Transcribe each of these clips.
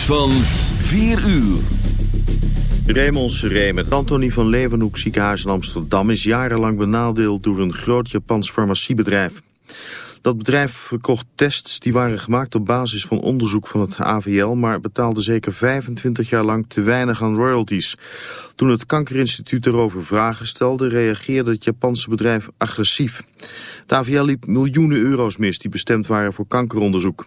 van 4 uur. Raymond Seré met Anthony van Leeuwenhoek ziekenhuis in Amsterdam... is jarenlang benadeeld door een groot Japans farmaciebedrijf. Dat bedrijf verkocht tests die waren gemaakt op basis van onderzoek van het AVL... maar betaalde zeker 25 jaar lang te weinig aan royalties. Toen het Kankerinstituut erover vragen stelde... reageerde het Japanse bedrijf agressief. Het AVL liep miljoenen euro's mis die bestemd waren voor kankeronderzoek.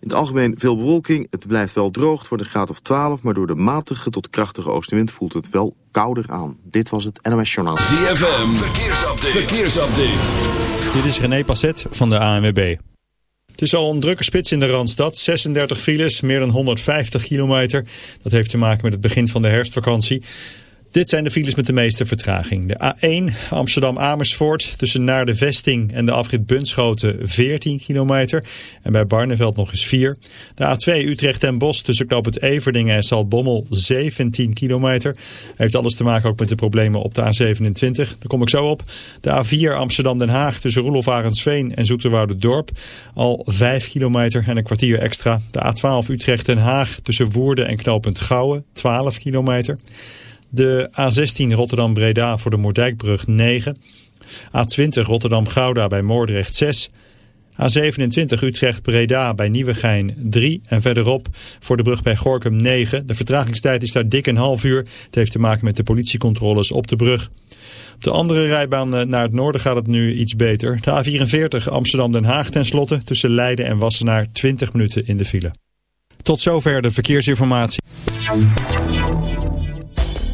in het algemeen veel bewolking. Het blijft wel droog. Het wordt een graad of 12. Maar door de matige tot krachtige oostenwind voelt het wel kouder aan. Dit was het NOS Journaal. ZFM. Verkeersupdate. Verkeersupdate. Dit is René Passet van de ANWB. Het is al een drukke spits in de Randstad. 36 files, meer dan 150 kilometer. Dat heeft te maken met het begin van de herfstvakantie. Dit zijn de files met de meeste vertraging. De A1 Amsterdam-Amersfoort tussen naar de vesting en de afrit Bunschoten 14 kilometer. En bij Barneveld nog eens 4. De A2 Utrecht en Bos tussen knoop Everdingen en Saltbommel 17 kilometer. Heeft alles te maken ook met de problemen op de A27. Daar kom ik zo op. De A4 Amsterdam-Den Haag tussen Roelof Arendsveen en Dorp Al 5 kilometer en een kwartier extra. De A12 Utrecht-Den Haag tussen Woerden en knooppunt Gouwen 12 kilometer. De A16 Rotterdam-Breda voor de Moerdijkbrug 9. A20 Rotterdam-Gouda bij Moordrecht 6. A27 Utrecht-Breda bij Nieuwegein 3 en verderop voor de brug bij Gorkum 9. De vertragingstijd is daar dik een half uur. Het heeft te maken met de politiecontroles op de brug. Op de andere rijbaan eh, naar het noorden gaat het nu iets beter. De A44 Amsterdam-Den Haag tenslotte tussen Leiden en Wassenaar 20 minuten in de file. Tot zover de verkeersinformatie.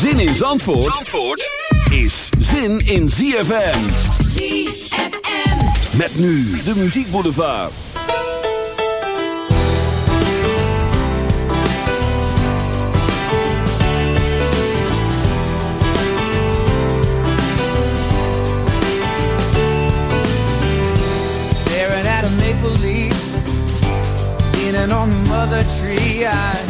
Zin in Zandvoort, Zandvoort is zin in ZFM. ZFM. Met nu de Muziek Boulevard. staring at a maple leaf, leaning on the mother tree. I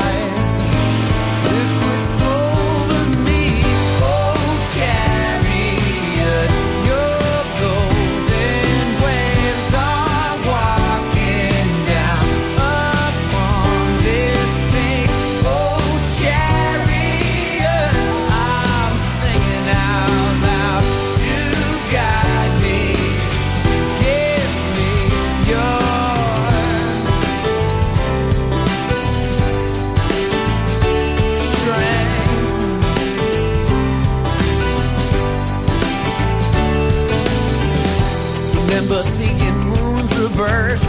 But seeking moons rebirth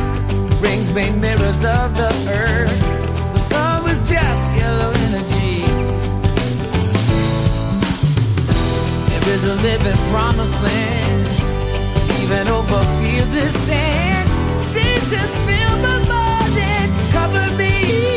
brings me mirrors of the earth. The sun was just yellow energy. There is a living promised land, even over fields of sand. Seasons fill my body, cover me.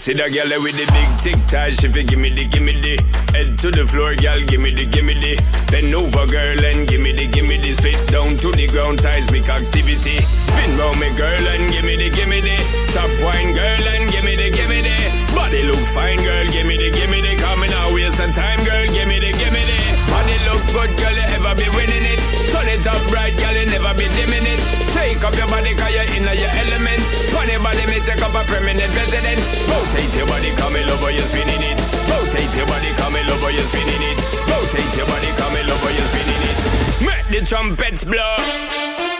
See that girl with the big tic tac, she fi gimme the, gimme the. Head to the floor, girl, gimme the, gimme the. Bend over, girl, and gimme the, gimme the. Spit down to the ground, seismic activity. Spin round me, girl, and gimme the, gimme the. Top wine, girl, and gimme the, gimme the. Body look fine, girl, gimme the, gimme the. Coming out, waste some time, girl, gimme the, gimme the. Body look good, girl, you ever be winning it. Turn it up right, girl, you never be dimming it. Take up your body, cause you're in your element. Funny body, me take up a permanent residence you're spinning it Rotate your body, come in over, you're spinning it. Make the trumpets blow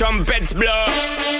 Trumpets blow.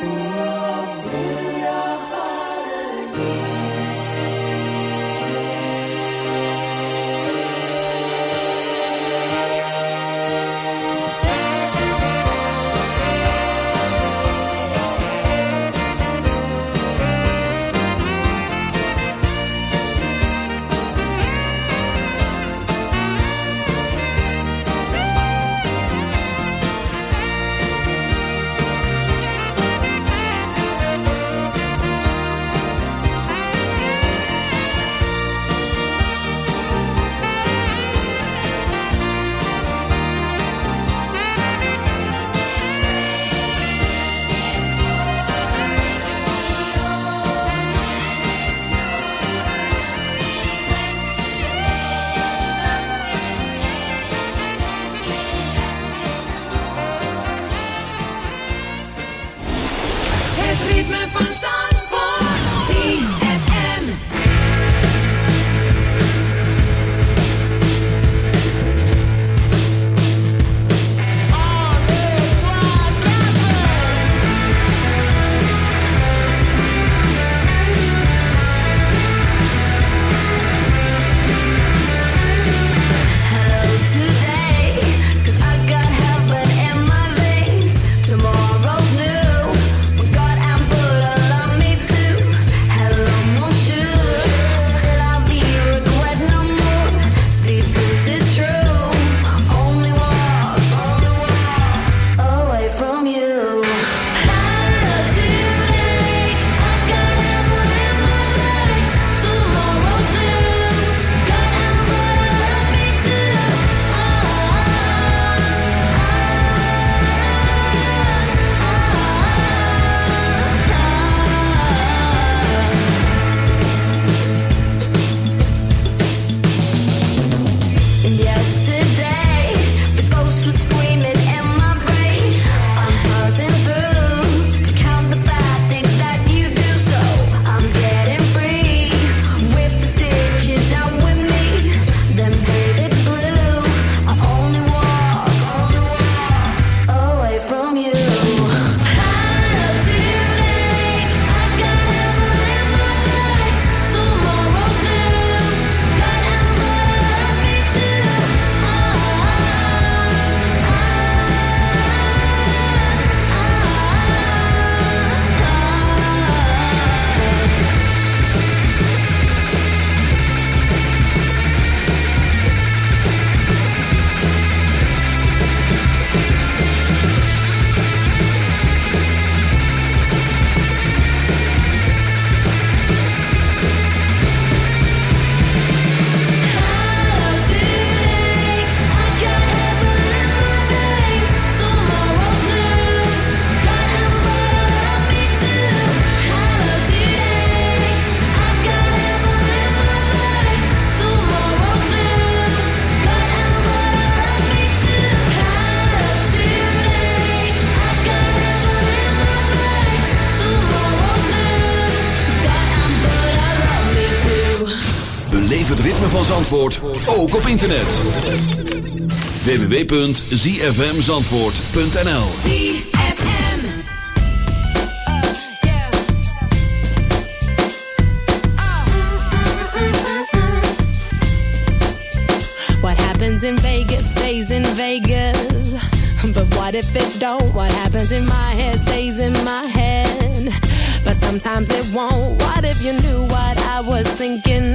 Het internet. www.zfmzandvoort.nl ZFM. What happens in Vegas stays in Vegas. But what if it don't? What happens in my head stays in my head. But sometimes it won't. What if you knew what I was thinking?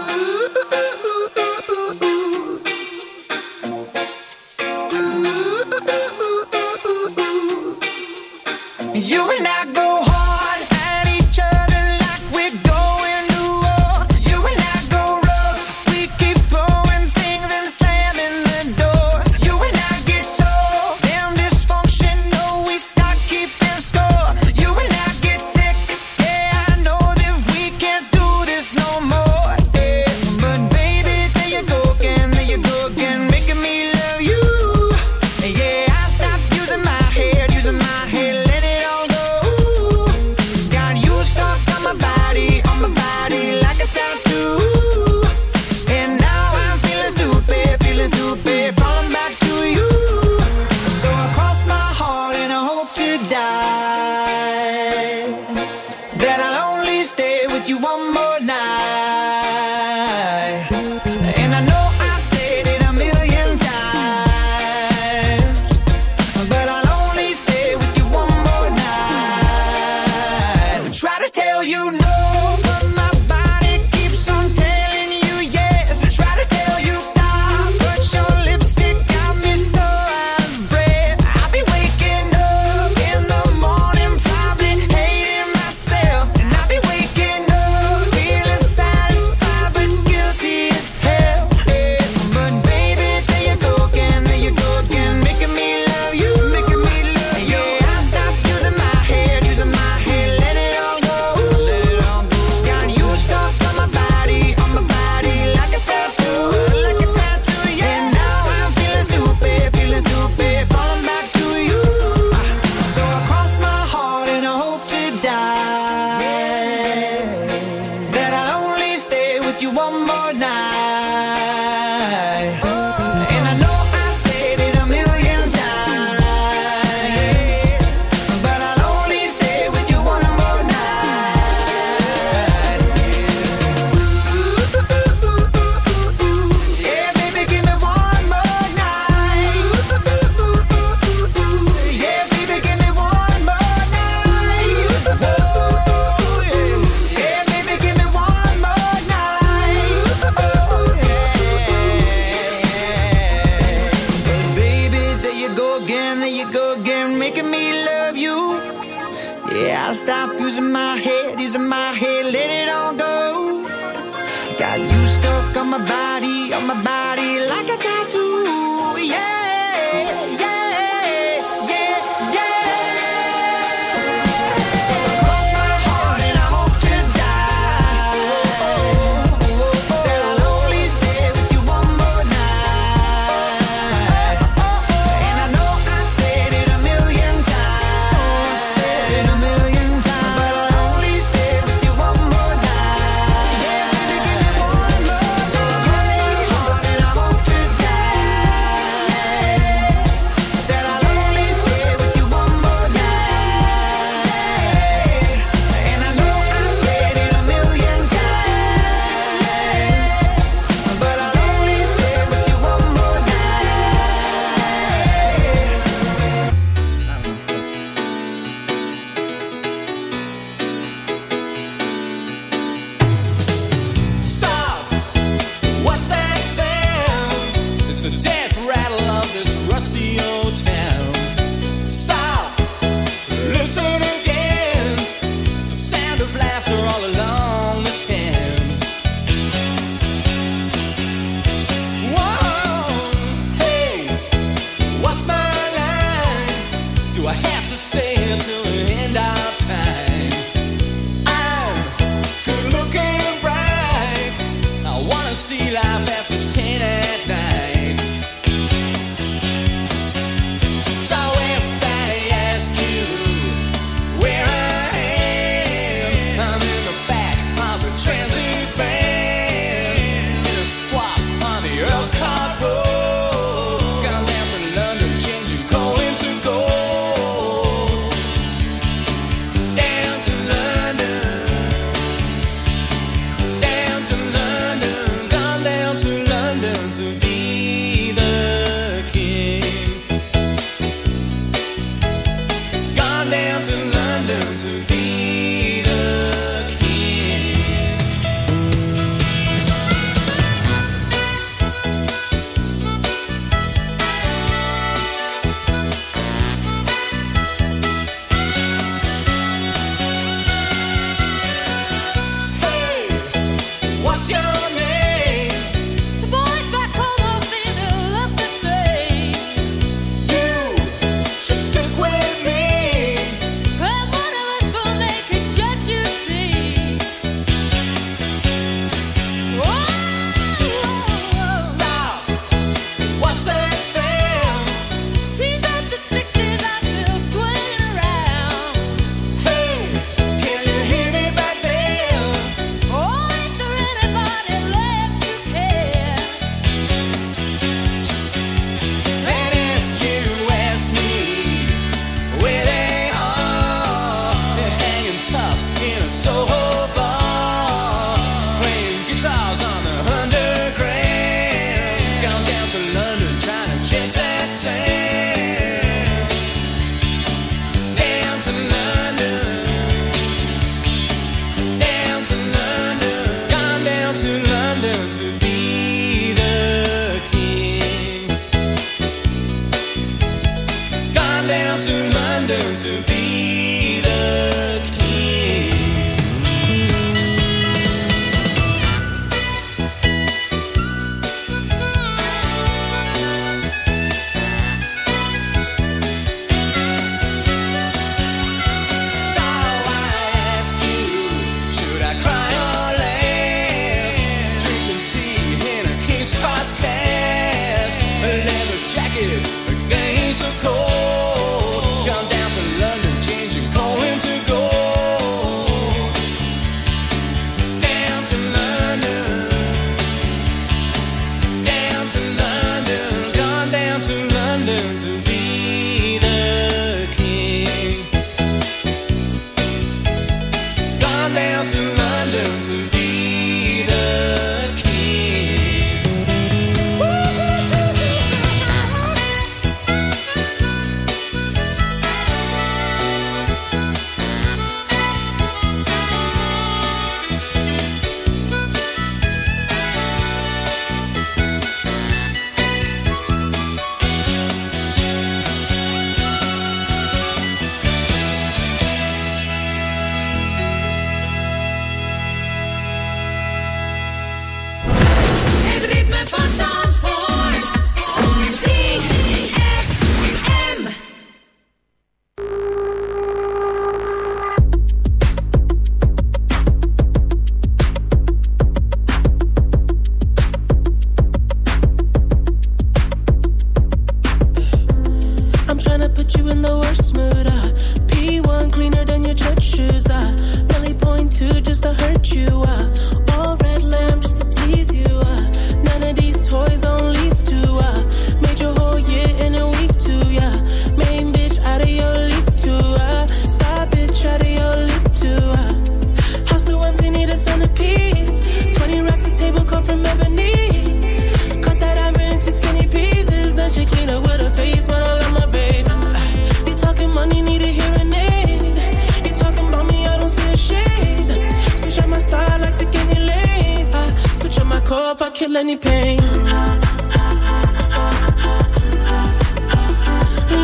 If I kill any pain.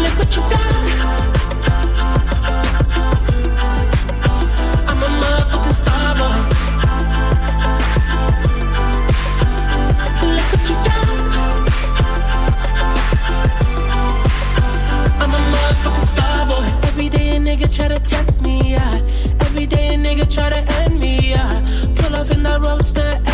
Look what you done. I'm a motherfucking star boy. Look what you done. I'm a motherfucking star boy. Every day a nigga try to test me, yeah. Every day a nigga try to end me, yeah. Pull off in that roadster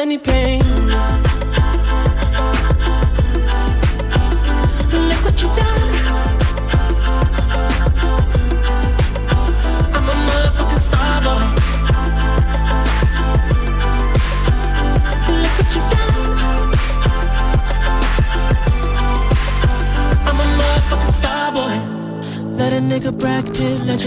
any pain.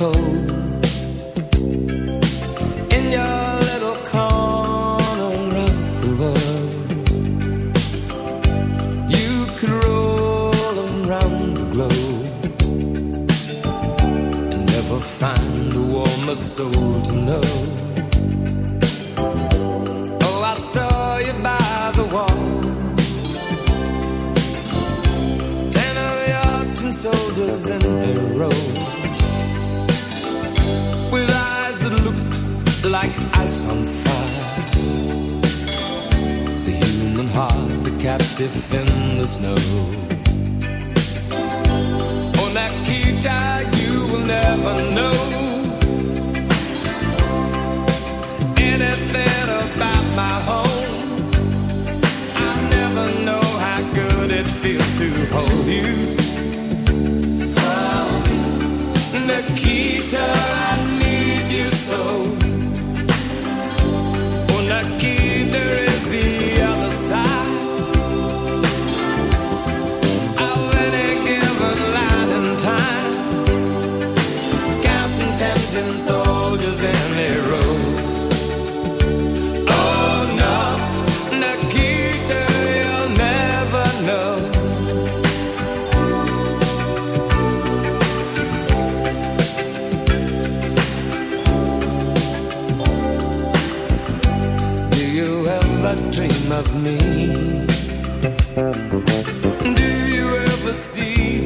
cold.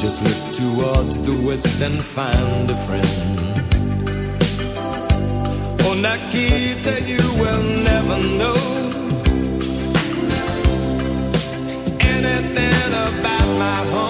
just look toward the west and find a friend. Oh, Nikita, you will never know anything about my home.